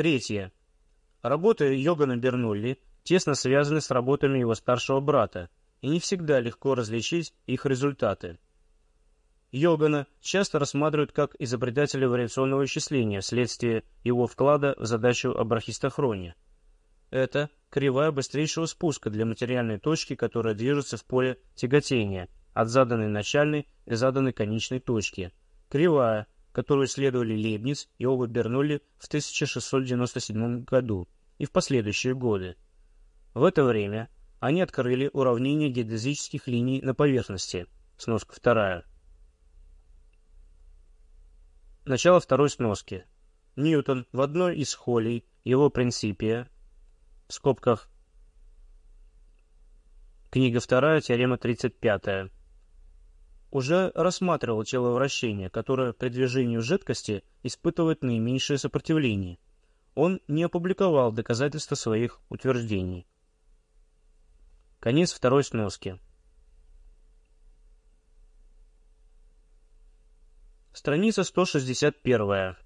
Третье. Работы Йогана Бернулли тесно связаны с работами его старшего брата, и не всегда легко различить их результаты. Йогана часто рассматривают как изобретателя вариационного исчисления вследствие его вклада в задачу об архистохроне. Это кривая быстрейшего спуска для материальной точки, которая движется в поле тяготения от заданной начальной к заданной конечной точки. Кривая, которую исследовали Лейбниц и оба Бернулли в 1697 году и в последующие годы. В это время они открыли уравнение геодезических линий на поверхности. Сноска вторая. Начало второй сноски. Ньютон в одной из холей его принципия, в скобках книга вторая, теорема 35 уже рассматривал тело вращения, которое при движении в жидкости испытывает наименьшее сопротивление. Он не опубликовал доказательства своих утверждений. Конец второй сноски. Страница 161.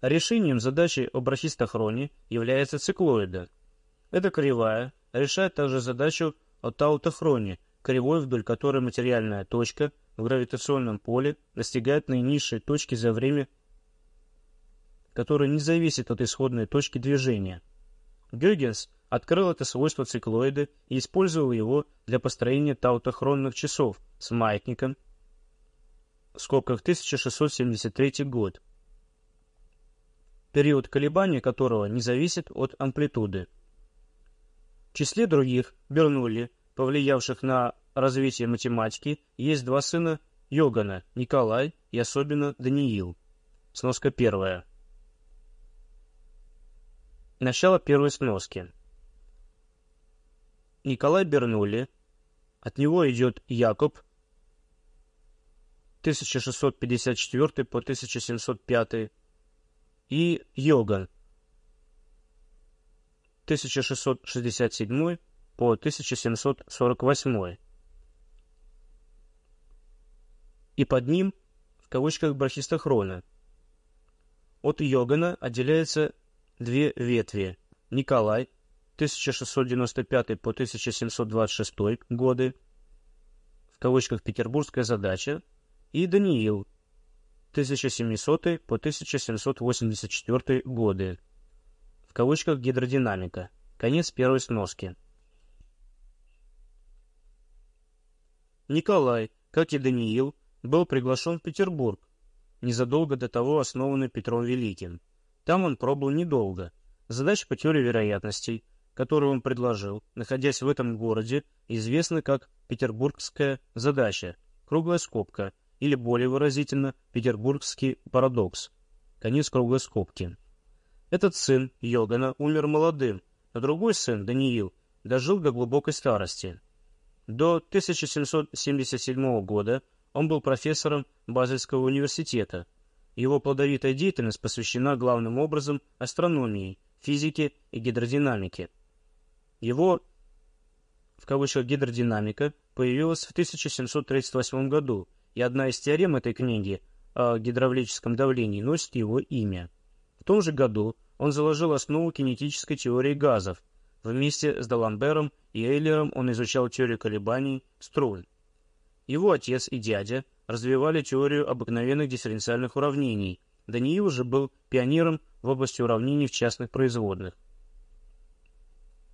Решением задачи об рахистохроне является циклоида. Эта кривая решает также задачу о таутохроне, кривой, вдоль которой материальная точка в гравитационном поле достигает наинизшей точки за время, которая не зависит от исходной точки движения. Гюйгенс открыл это свойство циклоида и использовал его для построения таутохронных часов с маятником, в скобках 1673 год, период колебания которого не зависит от амплитуды. В числе других Бернулли, повлиявших на развитие математики, есть два сына Йогана, Николай и особенно Даниил. Сноска первая. Начало первой сноски. Николай Бернулли, от него идет Якоб, 1654 по 1705, и Йоган, 1667 по 1748. И под ним, в кавычках, брахистохрона. От Йогана отделяется две ветви. Николай, 1695 по 1726 годы, в кавычках «Петербургская задача», и Даниил, 1700 по 1784 годы в кавычках гидродинамика. Конец первой сноски. Николай, как и Даниил, был приглашен в Петербург, незадолго до того основанный Петром Великим. Там он пробыл недолго. Задача по теории вероятностей, которую он предложил, находясь в этом городе, известна как петербургская задача, круглая скобка, или более выразительно, петербургский парадокс. Конец круглой скобки. Этот сын Йогана умер молодым, а другой сын, Даниил, дожил до глубокой старости. До 1777 года он был профессором Базельского университета. Его плодовитая деятельность посвящена главным образом астрономии, физике и гидродинамике. Его, в кавычках, гидродинамика появилась в 1738 году, и одна из теорем этой книги о гидравлическом давлении носит его имя. В том же году он заложил основу кинетической теории газов. Вместе с Даламбером и Эйлером он изучал теорию колебаний струн. Его отец и дядя развивали теорию обыкновенных дифференциальных уравнений. Даниил же был пионером в области уравнений в частных производных.